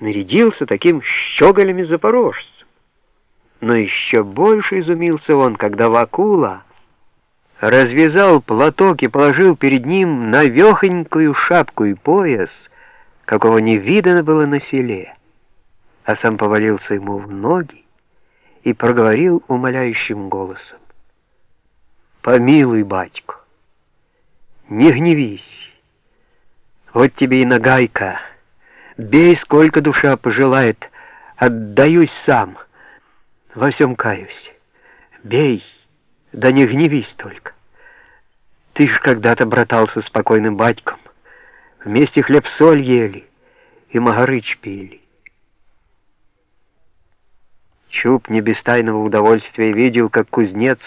нарядился таким щеголями-запорожцем. Но еще больше изумился он, когда Вакула развязал платок и положил перед ним навехонькую шапку и пояс, какого не видано было на селе, а сам повалился ему в ноги и проговорил умоляющим голосом. «Помилуй, батько, не гневись, вот тебе и нагайка, бей, сколько душа пожелает, отдаюсь сам, во всем каюсь, бей». Да не гневись только. Ты ж когда-то братался с покойным батьком. Вместе хлеб-соль ели и магарыч пили. Чуб не без тайного удовольствия видел, как кузнец,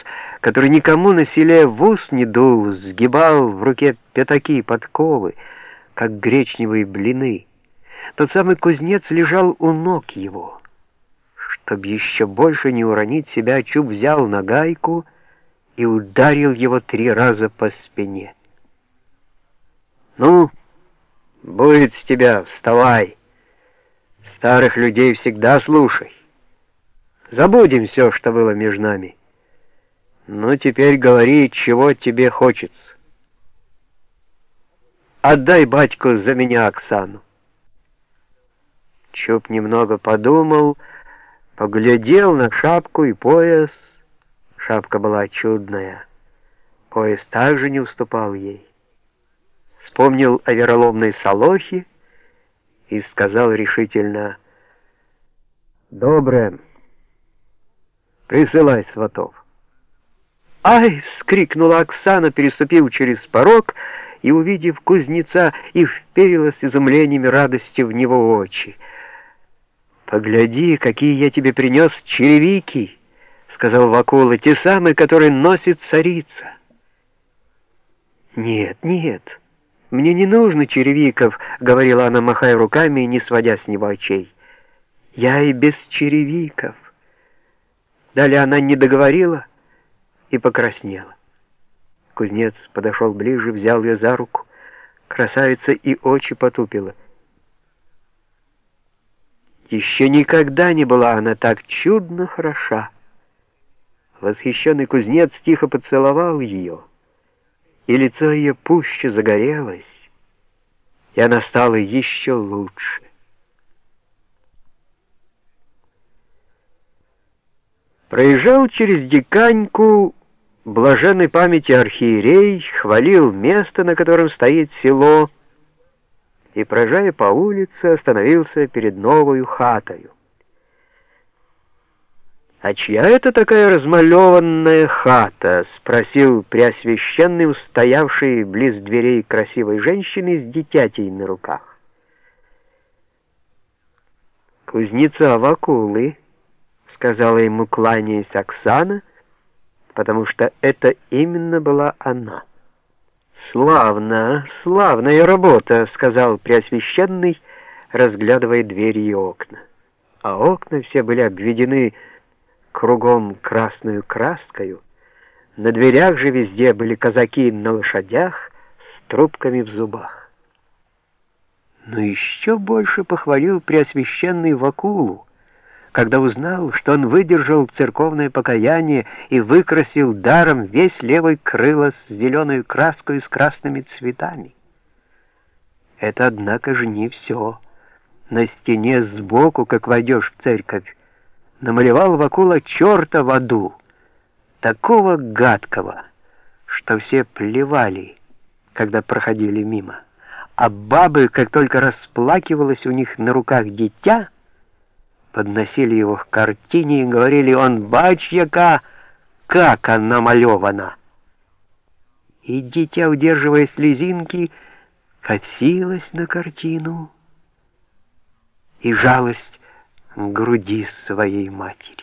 который никому на селе в ус не дул, сгибал в руке пятаки подковы, как гречневые блины. Тот самый кузнец лежал у ног его. Чтоб еще больше не уронить себя, Чуб взял на гайку — и ударил его три раза по спине. «Ну, будет с тебя, вставай! Старых людей всегда слушай. Забудем все, что было между нами. Ну, теперь говори, чего тебе хочется. Отдай батьку за меня Оксану». Чуб немного подумал, поглядел на шапку и пояс, Шапка была чудная. Пояс также не уступал ей. Вспомнил о вероломной Солохе и сказал решительно, «Доброе, присылай сватов». «Ай!» — скрикнула Оксана, переступив через порог и, увидев кузнеца, и вперилась с изумлением и в него очи. «Погляди, какие я тебе принес черевики!» сказал Вакула, те самые, которые носит царица. Нет, нет, мне не нужно черевиков, говорила она, махая руками и не сводя с него очей. Я и без черевиков. Далее она не договорила и покраснела. Кузнец подошел ближе, взял ее за руку. Красавица и очи потупила. Еще никогда не была она так чудно хороша. Восхищенный кузнец тихо поцеловал ее, и лицо ее пуще загорелось, и она стала еще лучше. Проезжал через Диканьку блаженной памяти архиерей, хвалил место, на котором стоит село, и, проезжая по улице, остановился перед новою хатою. «А чья это такая размалеванная хата?» — спросил Преосвященный, устоявший близ дверей красивой женщины с дитятей на руках. «Кузнеца Вакулы», — сказала ему, кланяясь Оксана, потому что это именно была она. «Славно, славная работа», — сказал Преосвященный, разглядывая двери и окна. А окна все были обведены кругом красную краскою, на дверях же везде были казаки на лошадях с трубками в зубах. Но еще больше похвалил Преосвященный Вакулу, когда узнал, что он выдержал церковное покаяние и выкрасил даром весь левый крыло с зеленой краской с красными цветами. Это, однако же, не все. На стене сбоку, как войдешь в церковь, намалевал Вакула черта в аду, такого гадкого, что все плевали, когда проходили мимо. А бабы, как только расплакивалось у них на руках дитя, подносили его к картине и говорили, он бачьяка, как она малевана. И дитя, удерживая слезинки, косилось на картину, и жалость груди своей матери.